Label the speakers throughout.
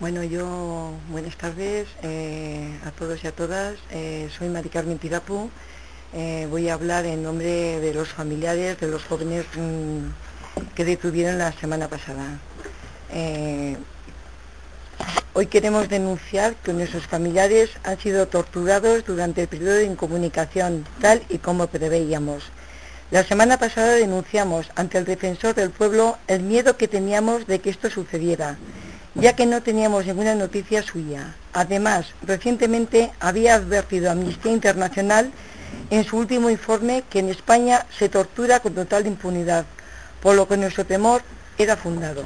Speaker 1: Bueno, yo, buenas tardes eh, a todos y a todas. Eh, soy Mari Carmen Tirapu. Eh, voy a hablar en nombre de los familiares de los jóvenes mm, que detuvieron la semana pasada. hoy queremos denunciar que nuestros familiares han sido torturados durante el periodo de incomunicación, tal y como preveíamos. La semana pasada denunciamos ante el defensor del pueblo el miedo que teníamos de que esto sucediera ya que no teníamos ninguna noticia suya. Además, recientemente había advertido Amnistía Internacional en su último informe que en España se tortura con total impunidad, por lo que nuestro temor era fundado.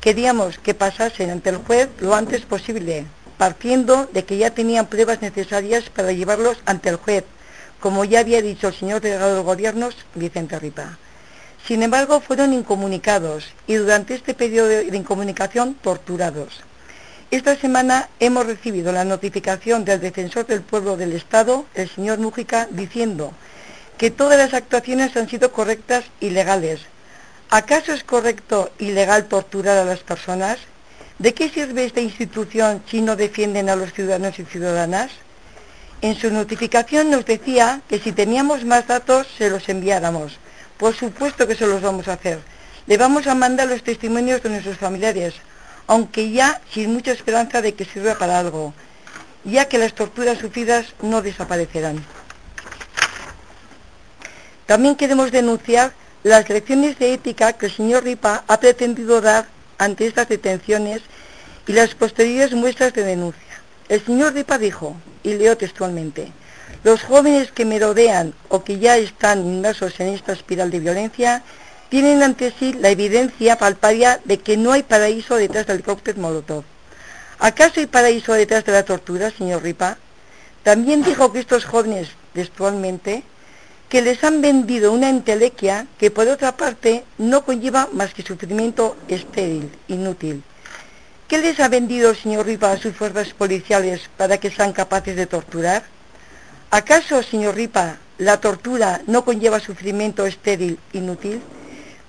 Speaker 1: Queríamos que pasasen ante el juez lo antes posible, partiendo de que ya tenían pruebas necesarias para llevarlos ante el juez, como ya había dicho el señor delegado de gobiernos, Vicente Ripa. Sin embargo, fueron incomunicados y durante este periodo de incomunicación torturados. Esta semana hemos recibido la notificación del defensor del pueblo del Estado, el señor Mújica, diciendo que todas las actuaciones han sido correctas y legales. ¿Acaso es correcto y legal torturar a las personas? ¿De qué sirve esta institución si no defienden a los ciudadanos y ciudadanas? En su notificación nos decía que si teníamos más datos se los enviáramos por supuesto que se los vamos a hacer. Le vamos a mandar los testimonios de nuestros familiares, aunque ya sin mucha esperanza de que sirva para algo, ya que las torturas sufridas no desaparecerán. También queremos denunciar las lecciones de ética que el señor Ripa ha pretendido dar ante estas detenciones y las posteriores muestras de denuncia. El señor Ripa dijo, y leo textualmente, los jóvenes que me rodean o que ya están inmersos en esta espiral de violencia tienen ante sí la evidencia palparia de que no hay paraíso detrás del cóctel Molotov. ¿Acaso hay paraíso detrás de la tortura, señor Ripa? También dijo que estos jóvenes, textualmente, que les han vendido una entelequia que por otra parte no conlleva más que sufrimiento estéril, inútil. ¿Qué les ha vendido, señor Ripa, a sus fuerzas policiales para que sean capaces de torturar? ¿Acaso, señor Ripa, la tortura no conlleva sufrimiento estéril, inútil?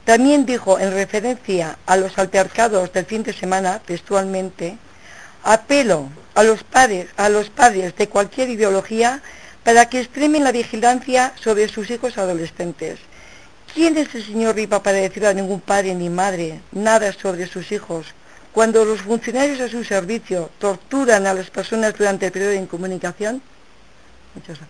Speaker 1: También dijo, en referencia a los altercados del fin de semana, textualmente, apelo a los padres, a los padres de cualquier ideología para que extremen la vigilancia sobre sus hijos adolescentes. ¿Quién es el señor Ripa para decir a ningún padre ni madre nada sobre sus hijos cuando los funcionarios a su servicio torturan a las personas durante el periodo de incomunicación? 就是